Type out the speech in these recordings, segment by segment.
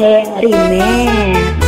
heng rime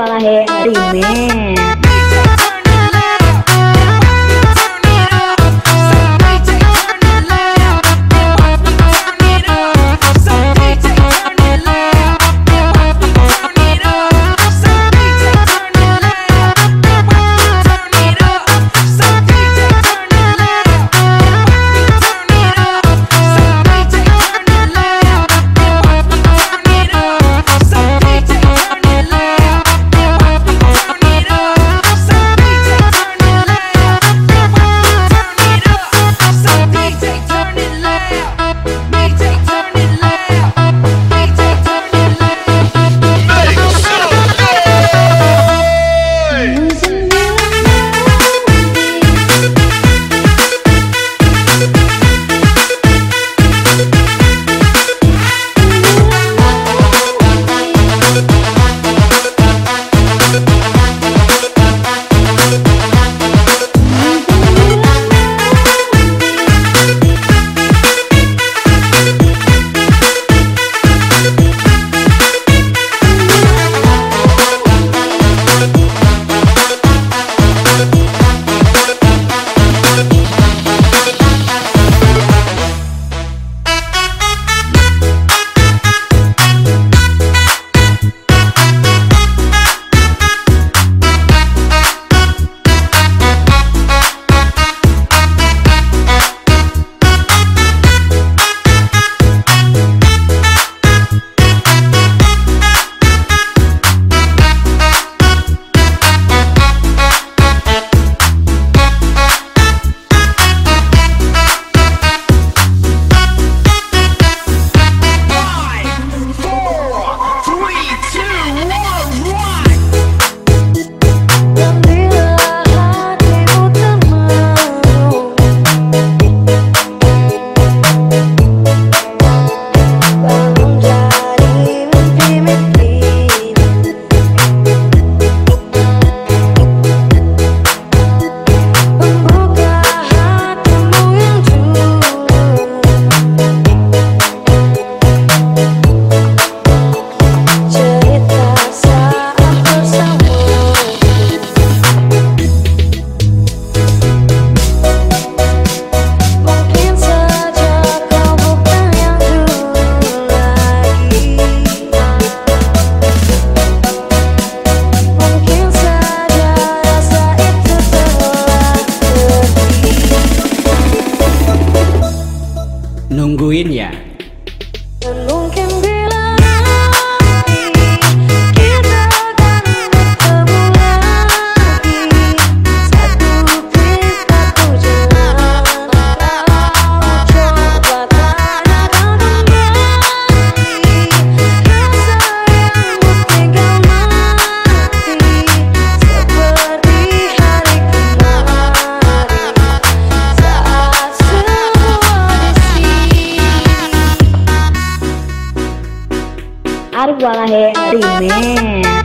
वाला है remake nungguin ya Arwala Harry Man